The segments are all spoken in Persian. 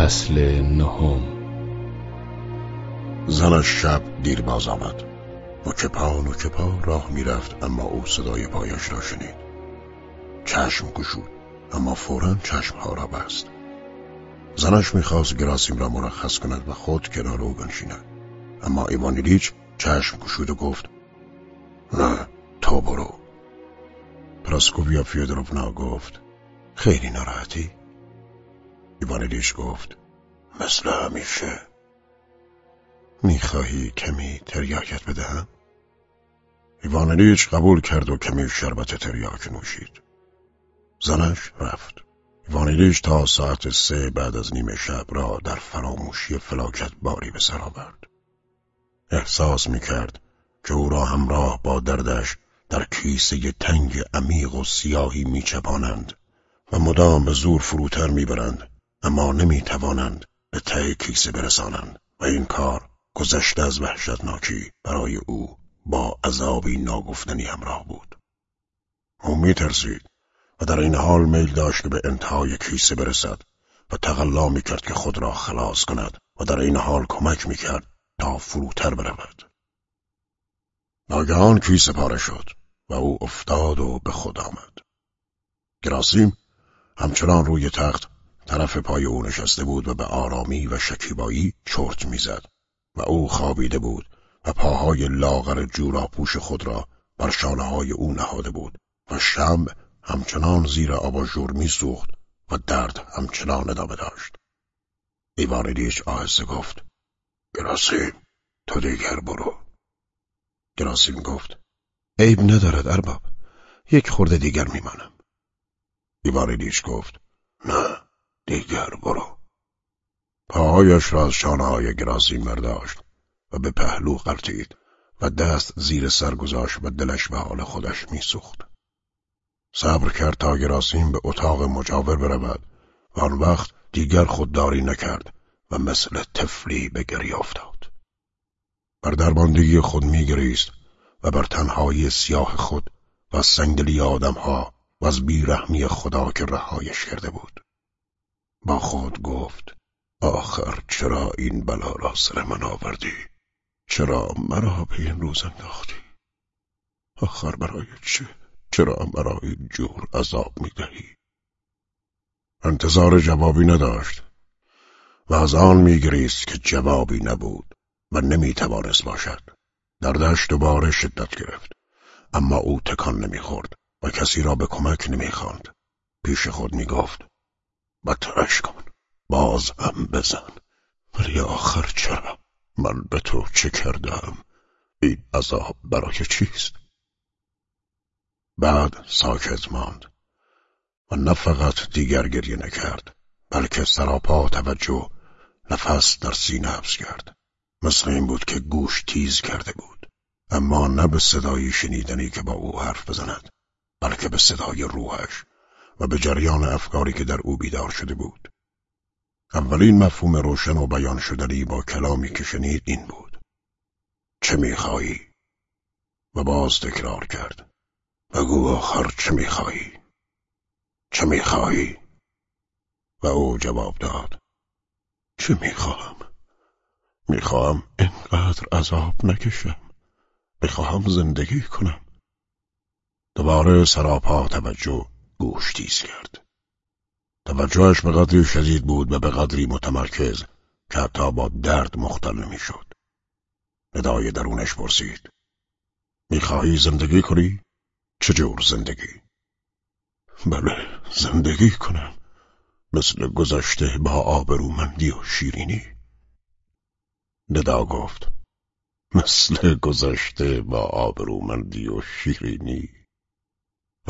فصل نهم. زنش شب دیر باز آمد. نوکپا نوکپا راه می‌رفت اما او صدای پایش را شنید. چشم گشود اما فورا چشمها را بست. زنش می‌خواست گراسیم را مرخص کند و خود کنار او بنشیند. اما ایوانیلیچ چشم گشود و گفت نه تو برو. پراسکوویا فیودروفنا گفت خیلی ناراحتی؟ ایوان ایلیچ گفت مثل همیشه. می‌خواهی کمی تریاکت بدهم؟ ایوان ایلیچ قبول کرد و کمی شربت تریاک نوشید. زنش رفت. ایوان ایلیچ تا ساعت سه بعد از نیمه شب را در فراموشی فلاکت باری به سر آورد. احساس می‌کرد که او را همراه با دردش در کیسه تنگ عمیق و سیاهی میچپانند و مدام به زور فروتر می‌برند. اما نمی‌توانند به ته کیسه برسانند و این کار گذشته از وحشتناکی برای او با عذابی ناگفتنی همراه بود. او میترسید و در این حال میل داشت که به انتهای کیسه برسد و تقلا می‌کرد که خود را خلاص کند و در این حال کمک می‌کرد تا فروتر برود. ناگهان کیسه پاره شد و او افتاد و به خود آمد. گراسیم همچنان روی تخت طرف پای او نشسته بود و به آرامی و شکیبایی چرت می‌زد و او خوابیده بود و پاهای لاغر جوراپوش خود را بر شانه های او نهاده بود و شم همچنان زیر آباژور میسوخت و درد همچنان ادامه داشت. ایوانیلیچ آهسته گفت گراسیم تو دیگر برو. گراسیم گفت عیب ندارد ارباب یک خورده دیگر میمانم. ایوانیلیچ گفت نه دیگر برو پاهایش را از شانه های گراسیم برداشت و به پهلو قرتید و دست زیر سر گذاشت و دلش به حال خودش میسوخت. صبر کرد تا گراسیم به اتاق مجاور برود و آن وقت دیگر خودداری نکرد و مثل تفلی به گری افتاد. بر درباندگی خود میگریست و بر تنهایی سیاه خود و سنگدلی آدمها و از بیرحمی خدا که رهایش کرده بود. با خود گفت آخر چرا این بلا را سر من آوردی؟ چرا مرا به این روز انداختی؟ آخر برای چه؟ چرا مرا این جور عذاب می‌دهی؟ انتظار جوابی نداشت و از آن میگریست که جوابی نبود و نمی‌توانست باشد دردش دوباره شدت گرفت اما او تکان نمی‌خورد و کسی را به کمک نمی‌خواند پیش خود می‌گفت بدترش کن. باز هم بزن. ولی آخر چرا؟ من به تو چه کردم؟ این عذاب برای چیست؟ بعد ساکت ماند. و نه فقط دیگر گریه نکرد بلکه سراپا توجه نفس در سینه حبس کرد. مثل این بود که گوش تیز کرده بود. اما نه به صدایی شنیدنی که با او حرف بزند بلکه به صدای روحش. و به جریان افکاری که در او بیدار شده بود اولین مفهوم روشن و بیان شدنی با کلامی که شنید این بود چه می‌خواهی؟ و باز تکرار کرد بگو آخر چه می‌خواهی؟ چه می‌خواهی؟ و او جواب داد چه می‌خواهم؟ می‌خواهم اینقدر عذاب نکشم می‌خواهم زندگی کنم دوباره سراپا توجه گوش تیز کرد توجهش به قدری شدید بود و به قدری متمرکز که حتی با درد مختل می‌شد. ندای درونش پرسید می‌خواهی زندگی کنی؟ چجور زندگی؟ بله زندگی کنم مثل گذشته با آبرومندی و شیرینی ندا گفت مثل گذشته با آبرومندی و شیرینی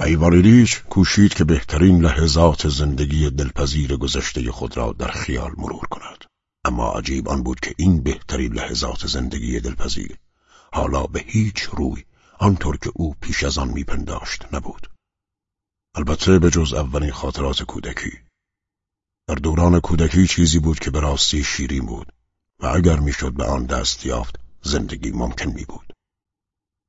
و ایواریلیچ کوشید که بهترین لحظات زندگی دلپذیر گذشته خود را در خیال مرور کند. اما عجیب آن بود که این بهترین لحظات زندگی دلپذیر حالا به هیچ روی آنطور که او پیش از آن میپنداشت نبود. البته به جز اولین خاطرات کودکی. در دوران کودکی چیزی بود که به راستی شیرین بود و اگر می‌شد به آن دست یافت زندگی ممکن می بود.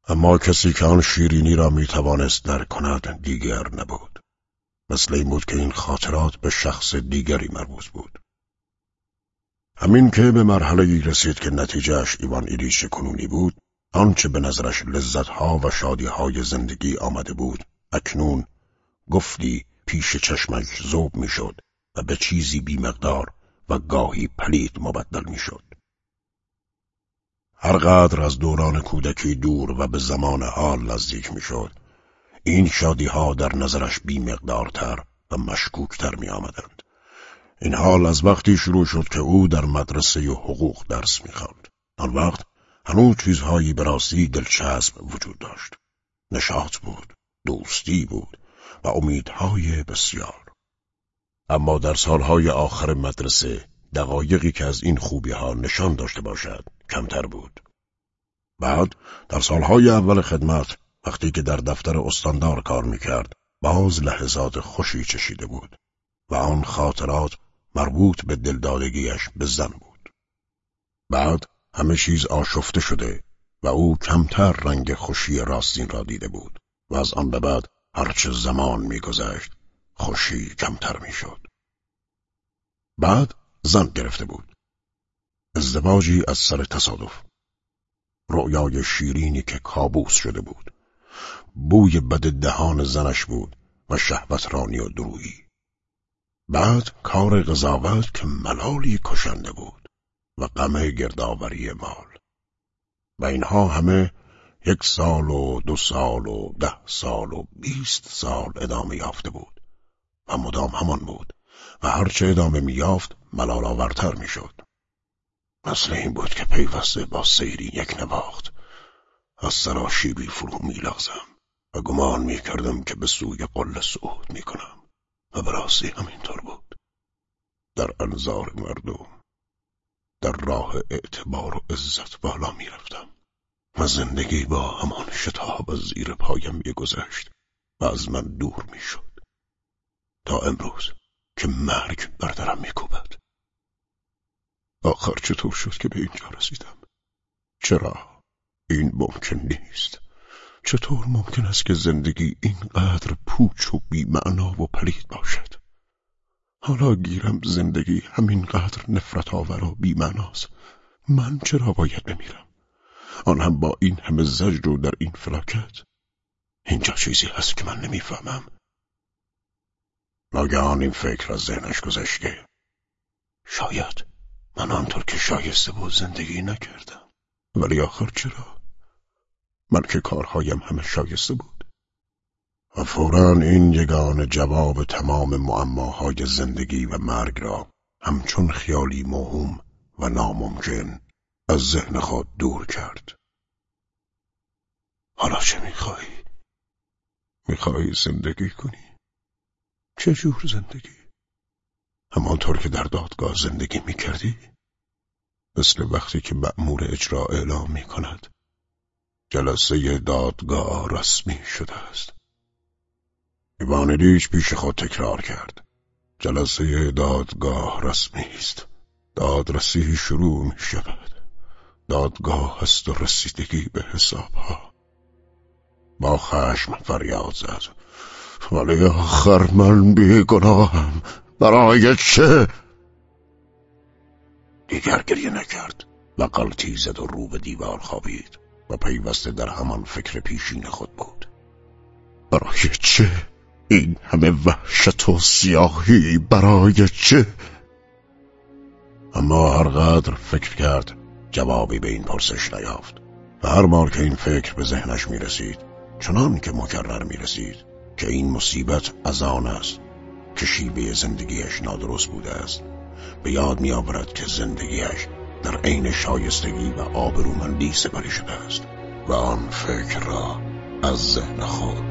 اما کسی که آن شیرینی را می توانست در کند دیگر نبود. مثل این بود که این خاطرات به شخص دیگری مربوط بود. همین که به مرحله رسید که نتیجهش ایوان ایلیچ کنونی بود آنچه به نظرش لذتها و شادیهای زندگی آمده بود اکنون گفتی پیش چشمش زوب می‌شد و به چیزی بیمقدار و گاهی پلید مبدل می‌شد. هرقدر از دوران کودکی دور و به زمان حال نزدیک می‌شد این شادی ها در نظرش بیمقدارتر و مشکوکتر می آمدند. این حال از وقتی شروع شد که او در مدرسه حقوق درس می‌خواند. آن وقت هنوز چیزهایی به راستی دلچسب وجود داشت. نشاط بود، دوستی بود و امیدهای بسیار. اما در سالهای آخر مدرسه دقایقی که از این خوبی ها نشان داشته باشد کمتر بود. بعد در سالهای اول خدمت وقتی که در دفتر استاندار کار می‌کرد باز لحظات خوشی چشیده بود و آن خاطرات مربوط به دلدادگیش به زن بود. بعد همه چیز آشفته شده و او کمتر رنگ خوشی راستین را دیده بود و از آن به بعد هرچه زمان میگذشت خوشی کمتر می‌شد. بعد زن گرفته بود. ازدواجی از سر تصادف. رؤیای شیرینی که کابوس شده بود. بوی بد دهان زنش بود و شهوت رانی و درویی. بعد کار قضاوت که ملالی کشنده بود و غم گردآوری مال. و اینها همه یک سال و دو سال و ده سال و بیست سال ادامه یافته بود و مدام همان بود و هرچه ادامه میافت ملال آورتر می‌شد. مثل این بود که پیوسته با سیری یک نواخت. از سراشیبی فرو میلازم و گمان می‌کردم که به سوی قله صعود می‌کنم و به راستی همینطور بود. در انظار مردم در راه اعتبار و عزت بالا می‌رفتم و زندگی با همان شتاب از زیر پایم گذشت و از من دور می‌شد. تا امروز که مرگ بردارم میکوبد. آخر چطور شد که به اینجا رسیدم؟ چرا؟ این ممکن نیست. چطور ممکن است که زندگی اینقدر پوچ و بیمعنا و پلید باشد؟ حالا گیرم زندگی همینقدر نفرت آور و بیمعناست. من چرا باید بمیرم؟ آن هم با این همه زجر و در این فلاکت؟ اینجا چیزی هست که من نمی‌فهمم. ناگهان این فکر از ذهنش گذشته. شاید من آنطور که شایسته بود زندگی نکردم ولی آخر چرا من که کارهایم همه شایسته بود و فورا این یگان جواب تمام معماهای زندگی و مرگ را همچون خیالی موهوم و ناممکن از ذهن خود دور کرد حالا چه میخوایی؟ میخوایی زندگی کنی؟ چه جور زندگی؟ همانطور که در دادگاه زندگی می‌کردی؟ مثل وقتی که مأمور اجرا اعلام می‌کند جلسه دادگاه رسمی شده است. ایوانیلیچ پیش خود تکرار کرد. جلسه دادگاه رسمی است. دادرسی شروع می شود دادگاه است و رسیدگی به حسابها. با خشم فریاد زد. ولی آخر من بیگناهم. برای چه؟ دیگر گریه نکرد و قلتی زد و رو به دیوار خوابید و پیوسته در همان فکر پیشین خود بود برای چه؟ این همه وحشت و سیاهی برای چه؟ اما هرقدر فکر کرد جوابی به این پرسش نیافت و هر بار که این فکر به ذهنش می رسید چنان که مکرر می رسید که این مصیبت از آن است که شیوه زندگیش نادرست بوده است. به یاد می آورد که زندگیش در عین شایستگی و آبرومندی سپری شده است و آن فکر را از ذهن خود